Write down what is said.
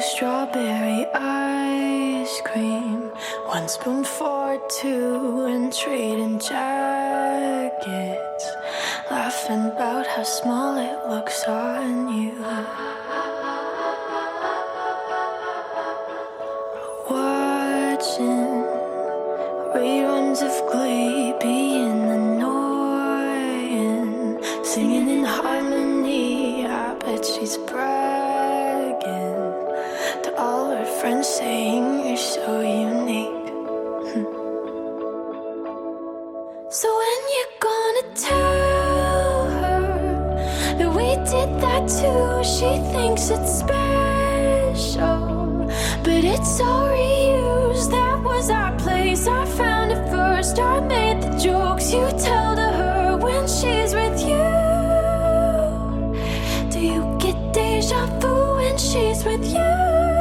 strawberry ice cream. One spoon for two and trading jackets. Laughing about how small it looks on you. Watching reruns of Glee being annoying. Singing in harmony, I bet she's her friends, saying you're so unique. so when you're gonna tell her that we did that too? She thinks it's special, but it's all reused. That was our place. I found it first. I made the jokes you tell to her when she's with you. Do you get deja vu when she's with you?